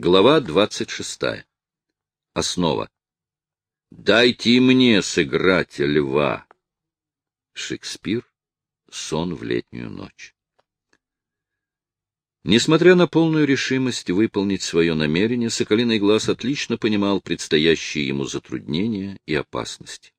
Глава 26. Основа. «Дайте мне сыграть льва». Шекспир. Сон в летнюю ночь. Несмотря на полную решимость выполнить свое намерение, Соколиный глаз отлично понимал предстоящие ему затруднения и опасности.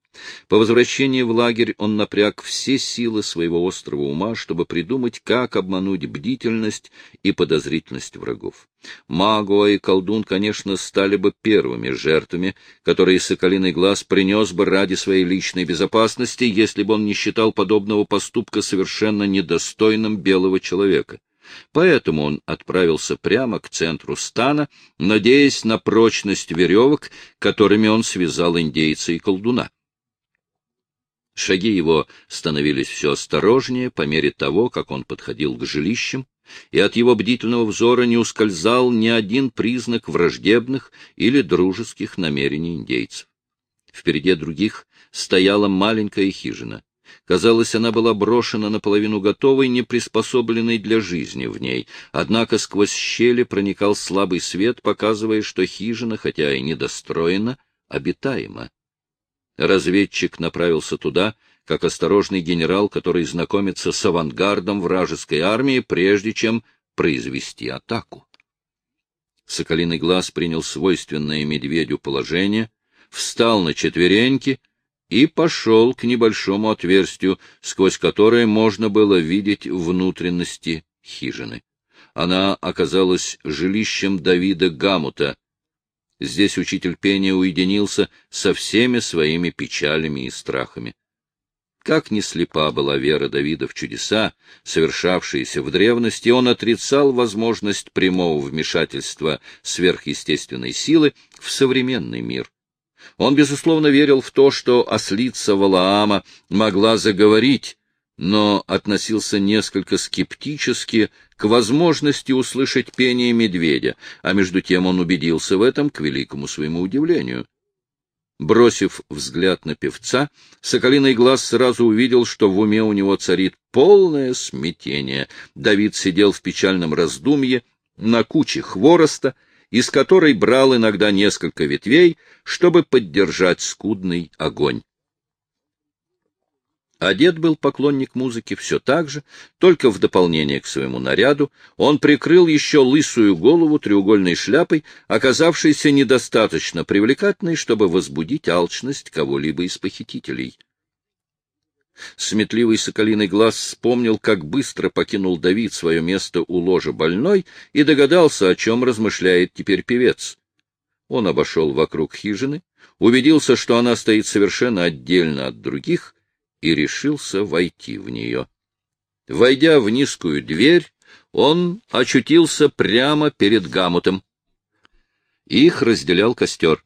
По возвращении в лагерь он напряг все силы своего острого ума, чтобы придумать, как обмануть бдительность и подозрительность врагов. Магуа и колдун, конечно, стали бы первыми жертвами, которые Соколиный глаз принес бы ради своей личной безопасности, если бы он не считал подобного поступка совершенно недостойным белого человека. Поэтому он отправился прямо к центру стана, надеясь на прочность веревок, которыми он связал индейца и колдуна. Шаги его становились все осторожнее по мере того, как он подходил к жилищам, и от его бдительного взора не ускользал ни один признак враждебных или дружеских намерений индейцев. Впереди других стояла маленькая хижина. Казалось, она была брошена наполовину готовой, не приспособленной для жизни в ней, однако сквозь щели проникал слабый свет, показывая, что хижина, хотя и недостроена, обитаема. Разведчик направился туда, как осторожный генерал, который знакомится с авангардом вражеской армии, прежде чем произвести атаку. Соколиный глаз принял свойственное медведю положение, встал на четвереньки и пошел к небольшому отверстию, сквозь которое можно было видеть внутренности хижины. Она оказалась жилищем Давида Гамута, Здесь учитель пения уединился со всеми своими печалями и страхами. Как не слепа была вера Давида в чудеса, совершавшиеся в древности, он отрицал возможность прямого вмешательства сверхъестественной силы в современный мир. Он, безусловно, верил в то, что ослица Валаама могла заговорить, но относился несколько скептически к возможности услышать пение медведя, а между тем он убедился в этом к великому своему удивлению. Бросив взгляд на певца, соколиный глаз сразу увидел, что в уме у него царит полное смятение. Давид сидел в печальном раздумье на куче хвороста, из которой брал иногда несколько ветвей, чтобы поддержать скудный огонь. Одет был поклонник музыки все так же, только в дополнение к своему наряду он прикрыл еще лысую голову треугольной шляпой, оказавшейся недостаточно привлекательной, чтобы возбудить алчность кого-либо из похитителей. Сметливый соколиный глаз вспомнил, как быстро покинул Давид свое место у ложа больной и догадался, о чем размышляет теперь певец. Он обошел вокруг хижины, убедился, что она стоит совершенно отдельно от других — и решился войти в нее. Войдя в низкую дверь, он очутился прямо перед Гамутом. Их разделял костер.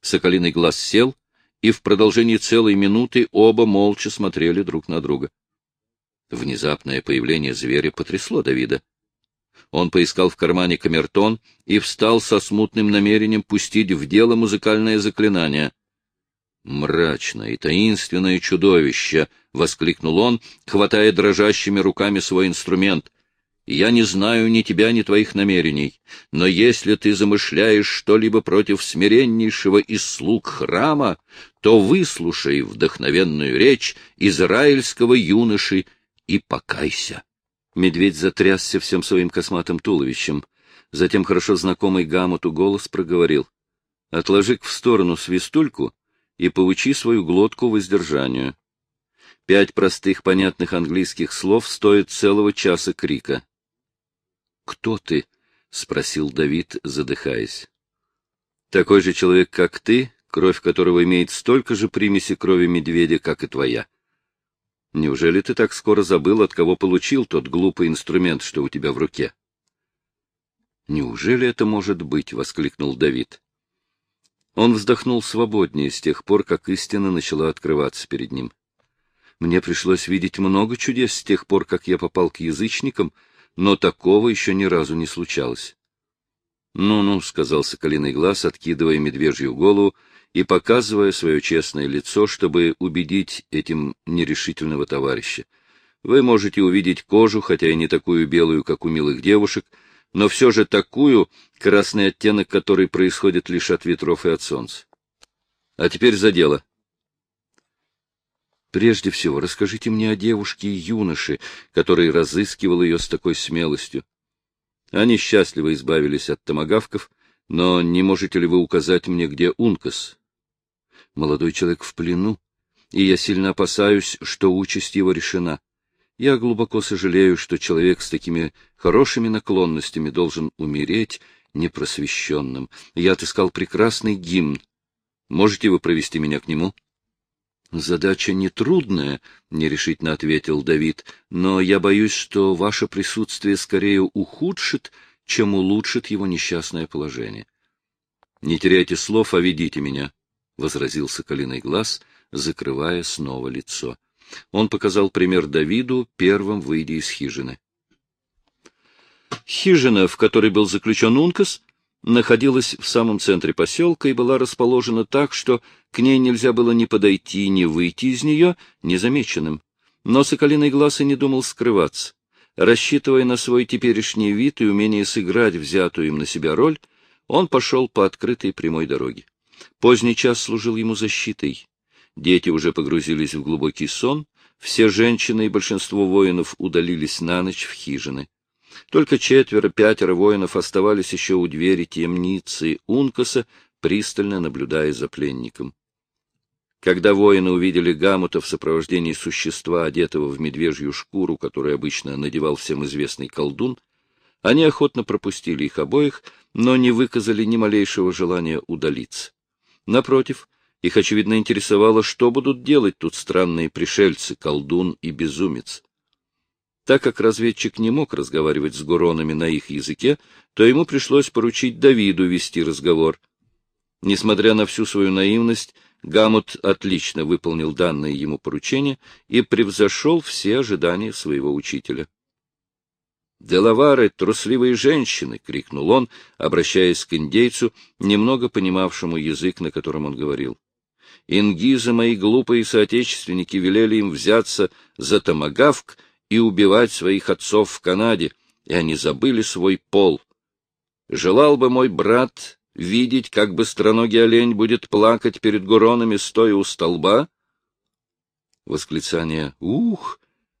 Соколиный глаз сел, и в продолжении целой минуты оба молча смотрели друг на друга. Внезапное появление зверя потрясло Давида. Он поискал в кармане камертон и встал со смутным намерением пустить в дело музыкальное заклинание — «Мрачное и таинственное чудовище!» — воскликнул он, хватая дрожащими руками свой инструмент. «Я не знаю ни тебя, ни твоих намерений, но если ты замышляешь что-либо против смиреннейшего из слуг храма, то выслушай вдохновенную речь израильского юноши и покайся». Медведь затрясся всем своим косматым туловищем. Затем хорошо знакомый Гамуту голос проговорил. «Отложи в сторону свистульку» и поучи свою глотку воздержанию. Пять простых понятных английских слов стоят целого часа крика. — Кто ты? — спросил Давид, задыхаясь. — Такой же человек, как ты, кровь которого имеет столько же примеси крови медведя, как и твоя. Неужели ты так скоро забыл, от кого получил тот глупый инструмент, что у тебя в руке? — Неужели это может быть? — воскликнул Давид. Он вздохнул свободнее с тех пор, как истина начала открываться перед ним. Мне пришлось видеть много чудес с тех пор, как я попал к язычникам, но такого еще ни разу не случалось. «Ну-ну», — сказал Соколиный глаз, откидывая медвежью голову и показывая свое честное лицо, чтобы убедить этим нерешительного товарища. «Вы можете увидеть кожу, хотя и не такую белую, как у милых девушек, но все же такую, красный оттенок которой происходит лишь от ветров и от солнца. А теперь за дело. Прежде всего, расскажите мне о девушке и юноше, который разыскивал ее с такой смелостью. Они счастливо избавились от томагавков, но не можете ли вы указать мне, где Ункас? Молодой человек в плену, и я сильно опасаюсь, что участь его решена. Я глубоко сожалею, что человек с такими хорошими наклонностями должен умереть непросвещенным. Я отыскал прекрасный гимн. Можете вы провести меня к нему? Задача нетрудная, — нерешительно ответил Давид, — но я боюсь, что ваше присутствие скорее ухудшит, чем улучшит его несчастное положение. — Не теряйте слов, а ведите меня, — возразил Соколиный глаз, закрывая снова лицо. Он показал пример Давиду, первым выйдя из хижины. Хижина, в которой был заключен Ункас, находилась в самом центре поселка и была расположена так, что к ней нельзя было ни подойти, ни выйти из нее незамеченным. Но Соколиный глаз и не думал скрываться. Рассчитывая на свой теперешний вид и умение сыграть взятую им на себя роль, он пошел по открытой прямой дороге. Поздний час служил ему защитой. Дети уже погрузились в глубокий сон, все женщины и большинство воинов удалились на ночь в хижины. Только четверо-пятеро воинов оставались еще у двери темницы Ункаса, пристально наблюдая за пленником. Когда воины увидели Гамута в сопровождении существа, одетого в медвежью шкуру, которую обычно надевал всем известный колдун, они охотно пропустили их обоих, но не выказали ни малейшего желания удалиться. Напротив, их, очевидно, интересовало, что будут делать тут странные пришельцы, колдун и безумец. Так как разведчик не мог разговаривать с гуронами на их языке, то ему пришлось поручить Давиду вести разговор. Несмотря на всю свою наивность, Гамут отлично выполнил данное ему поручение и превзошел все ожидания своего учителя. «Делавары, трусливые женщины!» — крикнул он, обращаясь к индейцу, немного понимавшему язык, на котором он говорил. Ингизы мои глупые соотечественники велели им взяться за томагавк и убивать своих отцов в Канаде, и они забыли свой пол. Желал бы мой брат видеть, как быстроногий олень будет плакать перед гуронами, стоя у столба? Восклицание «Ух!»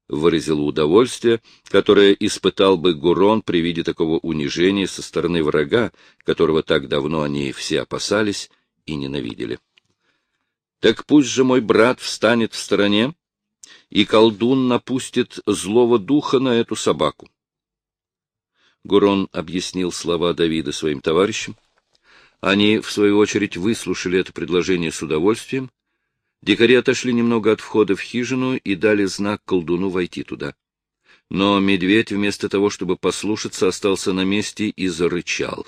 выразило удовольствие, которое испытал бы Гурон при виде такого унижения со стороны врага, которого так давно они все опасались и ненавидели. Так пусть же мой брат встанет в стороне, и колдун напустит злого духа на эту собаку. Гурон объяснил слова Давида своим товарищам. Они, в свою очередь, выслушали это предложение с удовольствием. Дикари отошли немного от входа в хижину и дали знак колдуну войти туда. Но медведь, вместо того, чтобы послушаться, остался на месте и зарычал.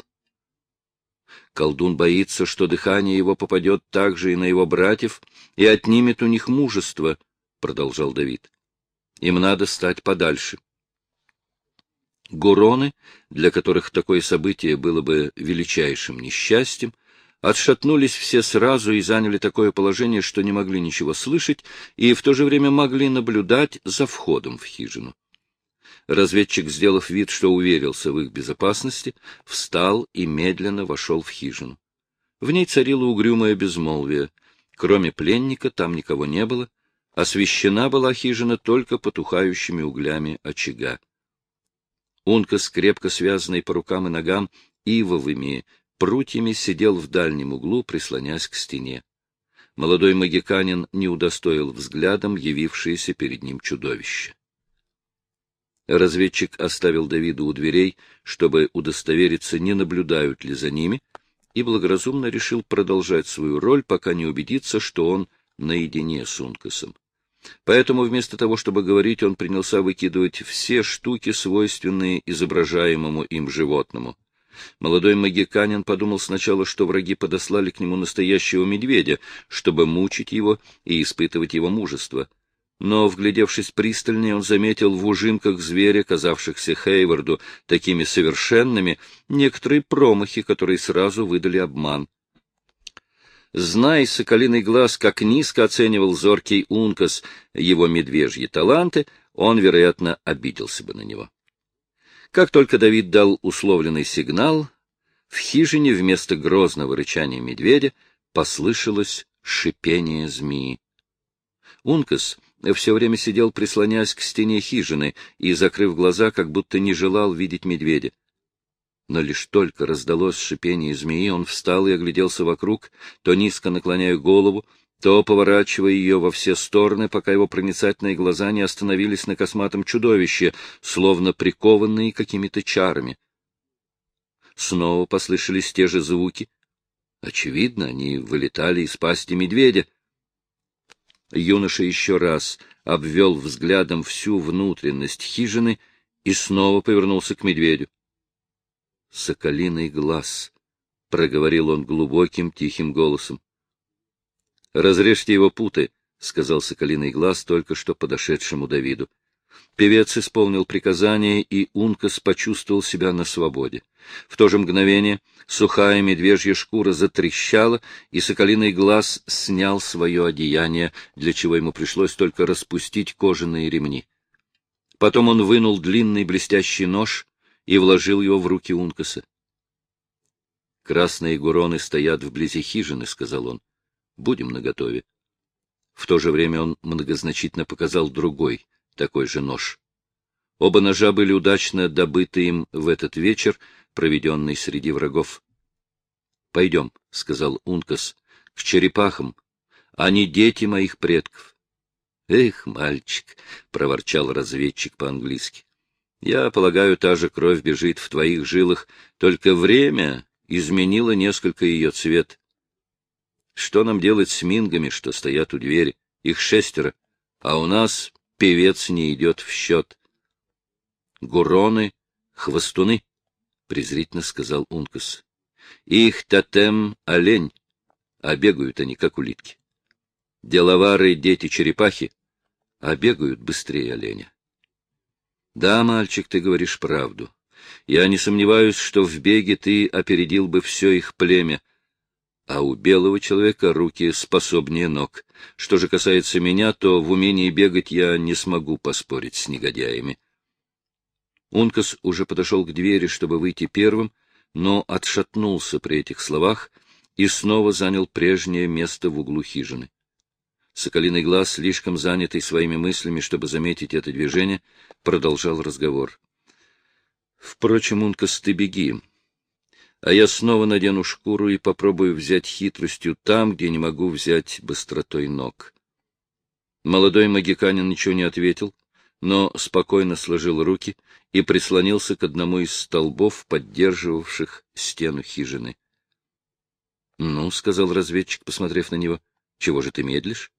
Колдун боится, что дыхание его попадет также и на его братьев и отнимет у них мужество, — продолжал Давид. Им надо стать подальше. Гуроны, для которых такое событие было бы величайшим несчастьем, отшатнулись все сразу и заняли такое положение, что не могли ничего слышать и в то же время могли наблюдать за входом в хижину. Разведчик, сделав вид, что уверился в их безопасности, встал и медленно вошел в хижину. В ней царило угрюмое безмолвие. Кроме пленника там никого не было. Освещена была хижина только потухающими углями очага. Унка, крепко связанный по рукам и ногам ивовыми прутьями, сидел в дальнем углу, прислонясь к стене. Молодой магиканин не удостоил взглядом явившееся перед ним чудовище. Разведчик оставил Давида у дверей, чтобы удостовериться, не наблюдают ли за ними, и благоразумно решил продолжать свою роль, пока не убедится, что он наедине с Ункасом. Поэтому вместо того, чтобы говорить, он принялся выкидывать все штуки, свойственные изображаемому им животному. Молодой магиканин подумал сначала, что враги подослали к нему настоящего медведя, чтобы мучить его и испытывать его мужество — но, вглядевшись пристальнее, он заметил в ужимках зверя, казавшихся Хейварду такими совершенными, некоторые промахи, которые сразу выдали обман. Знай, соколиный глаз, как низко оценивал зоркий Ункас его медвежьи таланты, он, вероятно, обиделся бы на него. Как только Давид дал условленный сигнал, в хижине вместо грозного рычания медведя послышалось шипение змеи. Ункас все время сидел, прислонясь к стене хижины и, закрыв глаза, как будто не желал видеть медведя. Но лишь только раздалось шипение змеи, он встал и огляделся вокруг, то низко наклоняя голову, то поворачивая ее во все стороны, пока его проницательные глаза не остановились на косматом чудовище, словно прикованные какими-то чарами. Снова послышались те же звуки. Очевидно, они вылетали из пасти медведя. Юноша еще раз обвел взглядом всю внутренность хижины и снова повернулся к медведю. «Соколиный глаз», — проговорил он глубоким тихим голосом. «Разрежьте его путы», — сказал Соколиный глаз только что подошедшему Давиду. Певец исполнил приказание, и Ункас почувствовал себя на свободе. В то же мгновение сухая медвежья шкура затрещала, и соколиный глаз снял свое одеяние, для чего ему пришлось только распустить кожаные ремни. Потом он вынул длинный блестящий нож и вложил его в руки Ункаса. «Красные гуроны стоят вблизи хижины», — сказал он. «Будем наготове». В то же время он многозначительно показал другой, такой же нож. Оба ножа были удачно добыты им в этот вечер, проведенный среди врагов. — Пойдем, — сказал Ункас, — к черепахам. Они дети моих предков. — Эх, мальчик, — проворчал разведчик по-английски. — Я полагаю, та же кровь бежит в твоих жилах, только время изменило несколько ее цвет. Что нам делать с мингами, что стоят у двери? Их шестеро, а у нас певец не идет в счет. Гуроны, хвостуны. — презрительно сказал Ункас. — Их тотем — олень, а бегают они, как улитки. Деловары — дети-черепахи, а бегают быстрее оленя. — Да, мальчик, ты говоришь правду. Я не сомневаюсь, что в беге ты опередил бы все их племя, а у белого человека руки способнее ног. Что же касается меня, то в умении бегать я не смогу поспорить с негодяями. Ункас уже подошел к двери, чтобы выйти первым, но отшатнулся при этих словах и снова занял прежнее место в углу хижины. Соколиный глаз, слишком занятый своими мыслями, чтобы заметить это движение, продолжал разговор. — Впрочем, Ункас, ты беги, а я снова надену шкуру и попробую взять хитростью там, где не могу взять быстротой ног. Молодой магиканин ничего не ответил, но спокойно сложил руки и прислонился к одному из столбов, поддерживавших стену хижины. — Ну, — сказал разведчик, посмотрев на него, — чего же ты медлишь?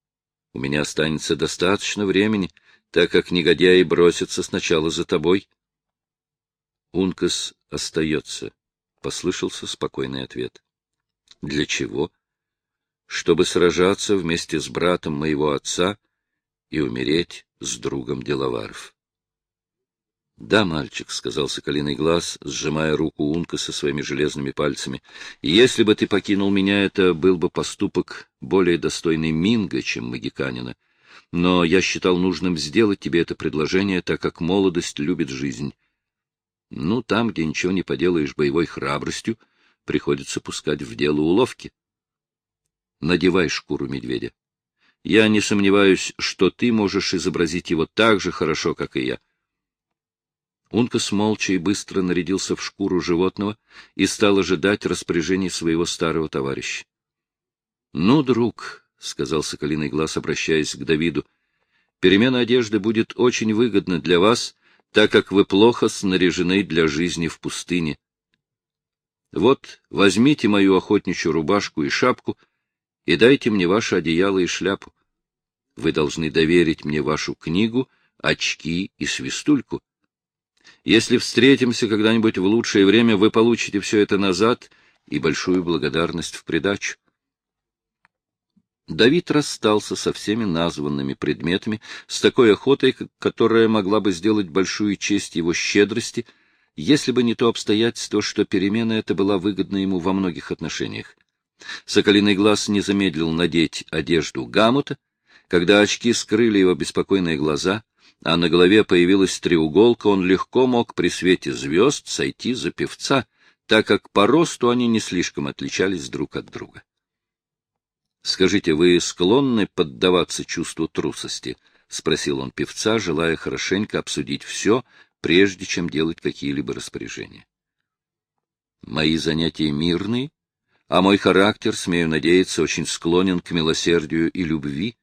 — У меня останется достаточно времени, так как негодяи бросятся сначала за тобой. — Ункас остается, — послышался спокойный ответ. — Для чего? — Чтобы сражаться вместе с братом моего отца и умереть с другом Деловаров. — Да, мальчик, — сказал Соколиный Глаз, сжимая руку Унка со своими железными пальцами, — если бы ты покинул меня, это был бы поступок более достойный Минга, чем Магиканина. Но я считал нужным сделать тебе это предложение, так как молодость любит жизнь. Ну, там, где ничего не поделаешь боевой храбростью, приходится пускать в дело уловки. Надевай шкуру медведя. Я не сомневаюсь, что ты можешь изобразить его так же хорошо, как и я. Ункас молча и быстро нарядился в шкуру животного и стал ожидать распоряжений своего старого товарища. — Ну, друг, — сказал Соколиный Глаз, обращаясь к Давиду, — перемена одежды будет очень выгодна для вас, так как вы плохо снаряжены для жизни в пустыне. Вот, возьмите мою охотничью рубашку и шапку — и дайте мне ваше одеяло и шляпу. Вы должны доверить мне вашу книгу, очки и свистульку. Если встретимся когда-нибудь в лучшее время, вы получите все это назад и большую благодарность в придачу. Давид расстался со всеми названными предметами с такой охотой, которая могла бы сделать большую честь его щедрости, если бы не то обстоятельство, что перемена эта была выгодна ему во многих отношениях. Соколиный глаз не замедлил надеть одежду гамута. Когда очки скрыли его беспокойные глаза, а на голове появилась треуголка, он легко мог при свете звезд сойти за певца, так как по росту они не слишком отличались друг от друга. — Скажите, вы склонны поддаваться чувству трусости? — спросил он певца, желая хорошенько обсудить все, прежде чем делать какие-либо распоряжения. — Мои занятия мирные, а мой характер, смею надеяться, очень склонен к милосердию и любви,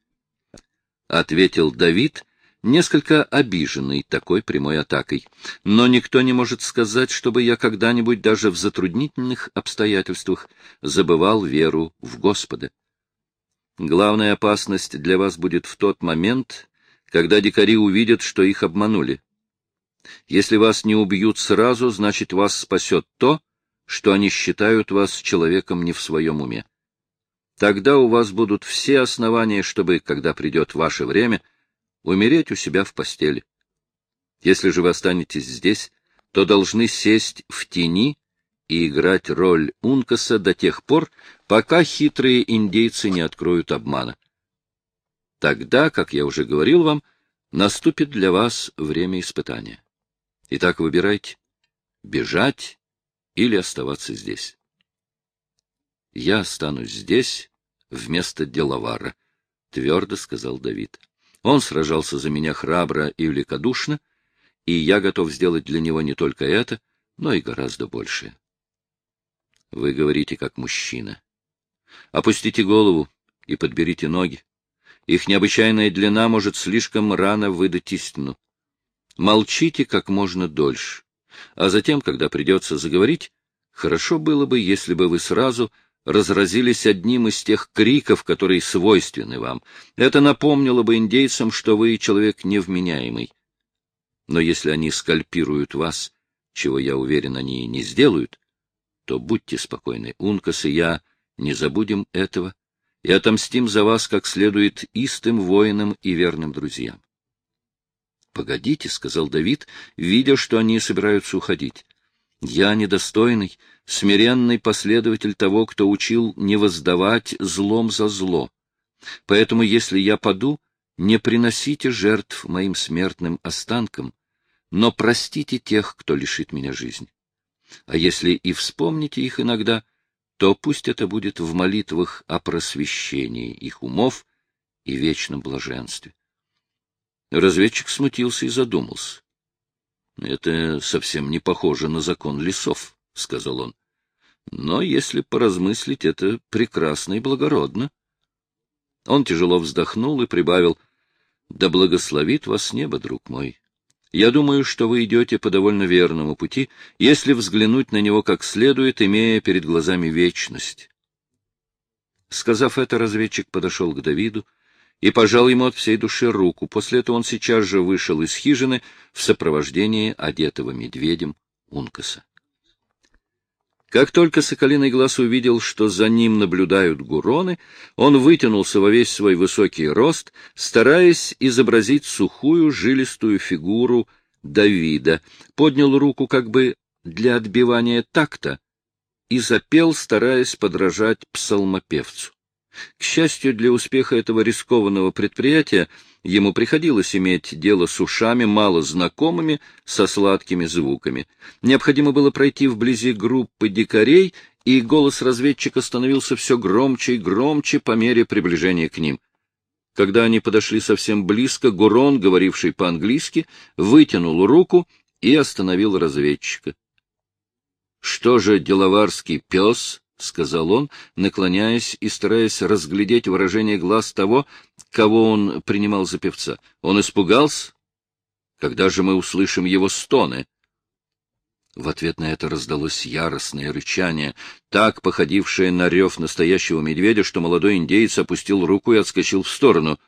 — ответил Давид, несколько обиженный такой прямой атакой. Но никто не может сказать, чтобы я когда-нибудь даже в затруднительных обстоятельствах забывал веру в Господа. Главная опасность для вас будет в тот момент, когда дикари увидят, что их обманули. Если вас не убьют сразу, значит, вас спасет то, что они считают вас человеком не в своем уме. Тогда у вас будут все основания, чтобы, когда придет ваше время, — умереть у себя в постели. Если же вы останетесь здесь, то должны сесть в тени и играть роль Ункаса до тех пор, пока хитрые индейцы не откроют обмана. Тогда, как я уже говорил вам, наступит для вас время испытания. Итак, выбирайте — бежать или оставаться здесь. Я останусь здесь вместо деловара, — твердо сказал Давид. Он сражался за меня храбро и великодушно, и я готов сделать для него не только это, но и гораздо большее. Вы говорите как мужчина. Опустите голову и подберите ноги. Их необычайная длина может слишком рано выдать истину. Молчите как можно дольше, а затем, когда придется заговорить, хорошо было бы, если бы вы сразу разразились одним из тех криков, которые свойственны вам. Это напомнило бы индейцам, что вы человек невменяемый. Но если они скальпируют вас, чего, я уверен, они не сделают, то будьте спокойны, Ункас и я не забудем этого и отомстим за вас как следует истым воинам и верным друзьям. — Погодите, — сказал Давид, видя, что они собираются уходить. — Я недостойный, смиренный последователь того, кто учил не воздавать злом за зло. Поэтому, если я паду, не приносите жертв моим смертным останкам, но простите тех, кто лишит меня жизни. А если и вспомните их иногда, то пусть это будет в молитвах о просвещении их умов и вечном блаженстве. Разведчик смутился и задумался. Это совсем не похоже на закон лесов. — сказал он. — Но, если поразмыслить, это прекрасно и благородно. Он тяжело вздохнул и прибавил. — Да благословит вас небо, друг мой. Я думаю, что вы идете по довольно верному пути, если взглянуть на него как следует, имея перед глазами вечность. Сказав это, разведчик подошел к Давиду и пожал ему от всей души руку. После этого он сейчас же вышел из хижины в сопровождении одетого медведем Ункаса. Как только Соколиный глаз увидел, что за ним наблюдают гуроны, он вытянулся во весь свой высокий рост, стараясь изобразить сухую жилистую фигуру Давида, поднял руку как бы для отбивания такта и запел, стараясь подражать псалмопевцу. К счастью для успеха этого рискованного предприятия, ему приходилось иметь дело с ушами, мало знакомыми, со сладкими звуками. Необходимо было пройти вблизи группы дикарей, и голос разведчика становился все громче и громче по мере приближения к ним. Когда они подошли совсем близко, Гурон, говоривший по-английски, вытянул руку и остановил разведчика. — Что же деловарский пес? — сказал он, наклоняясь и стараясь разглядеть выражение глаз того, кого он принимал за певца. Он испугался? Когда же мы услышим его стоны? В ответ на это раздалось яростное рычание, так походившее на рев настоящего медведя, что молодой индеец опустил руку и отскочил в сторону.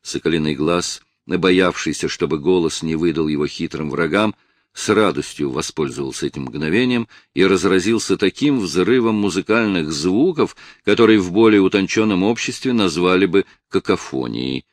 Соколиный глаз, боявшийся, чтобы голос не выдал его хитрым врагам, — с радостью воспользовался этим мгновением и разразился таким взрывом музыкальных звуков, которые в более утонченном обществе назвали бы какофонией.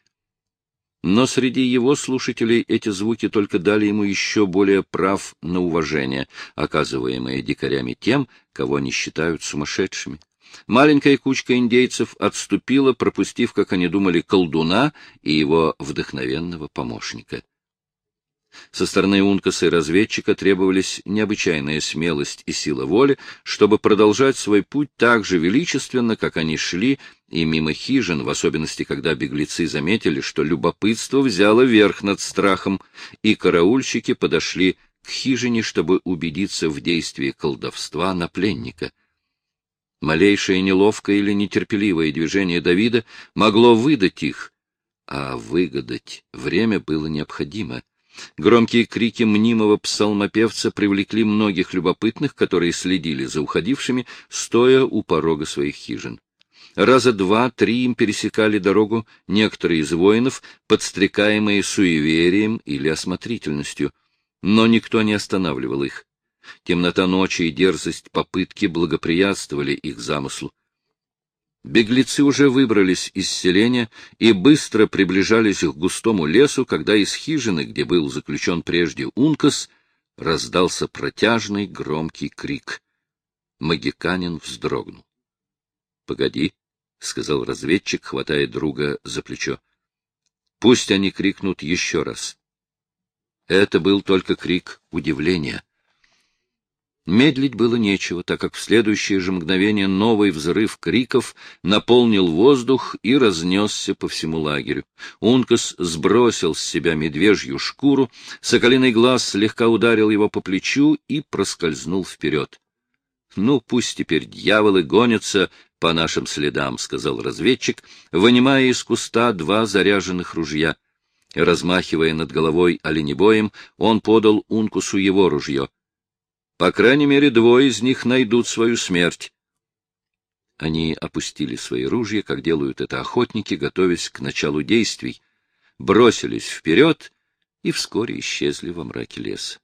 Но среди его слушателей эти звуки только дали ему еще более прав на уважение, оказываемое дикарями тем, кого они считают сумасшедшими. Маленькая кучка индейцев отступила, пропустив, как они думали, колдуна и его вдохновенного помощника. Со стороны Ункаса и разведчика требовались необычайная смелость и сила воли, чтобы продолжать свой путь так же величественно, как они шли, и мимо хижин, в особенности, когда беглецы заметили, что любопытство взяло верх над страхом, и караульщики подошли к хижине, чтобы убедиться в действии колдовства на пленника. Малейшее неловкое или нетерпеливое движение Давида могло выдать их, а выгадать время было необходимо — Громкие крики мнимого псалмопевца привлекли многих любопытных, которые следили за уходившими, стоя у порога своих хижин. Раза два-три им пересекали дорогу некоторые из воинов, подстрекаемые суеверием или осмотрительностью, но никто не останавливал их. Темнота ночи и дерзость попытки благоприятствовали их замыслу. Беглецы уже выбрались из селения и быстро приближались к густому лесу, когда из хижины, где был заключен прежде Ункас, раздался протяжный громкий крик. Магиканин вздрогнул. — Погоди, — сказал разведчик, хватая друга за плечо. — Пусть они крикнут еще раз. Это был только крик удивления. Медлить было нечего, так как в следующее же мгновение новый взрыв криков наполнил воздух и разнесся по всему лагерю. Ункас сбросил с себя медвежью шкуру, соколиный глаз слегка ударил его по плечу и проскользнул вперед. — Ну, пусть теперь дьяволы гонятся по нашим следам, — сказал разведчик, вынимая из куста два заряженных ружья. Размахивая над головой оленебоем, он подал Ункусу его ружье — по крайней мере, двое из них найдут свою смерть. Они опустили свои ружья, как делают это охотники, готовясь к началу действий, бросились вперед и вскоре исчезли во мраке леса.